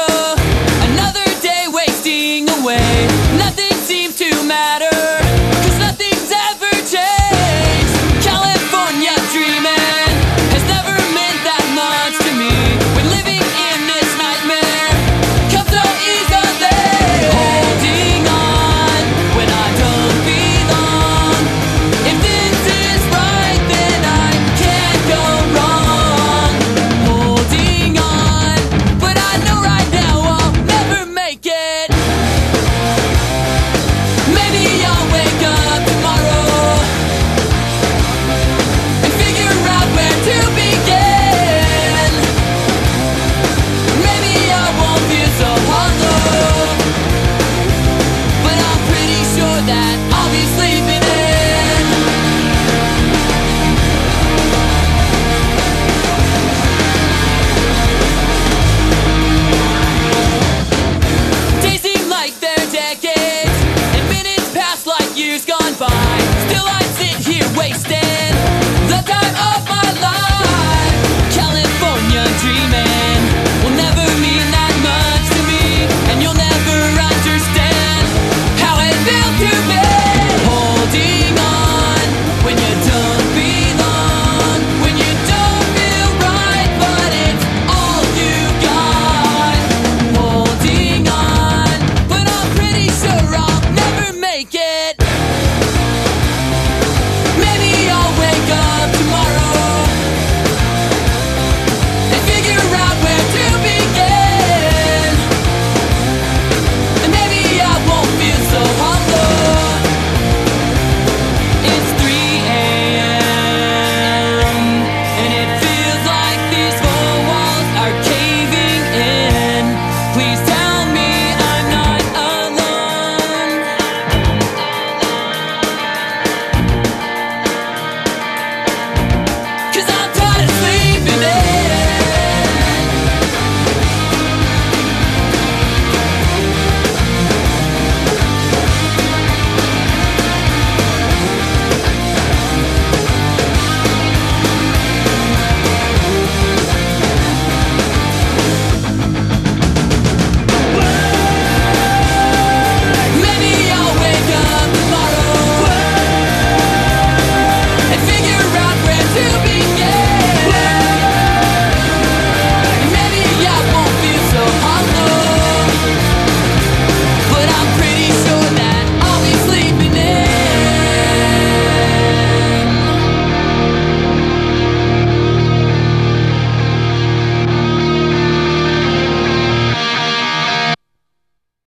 Oh, another day wasting away. Nothing seems to matter, that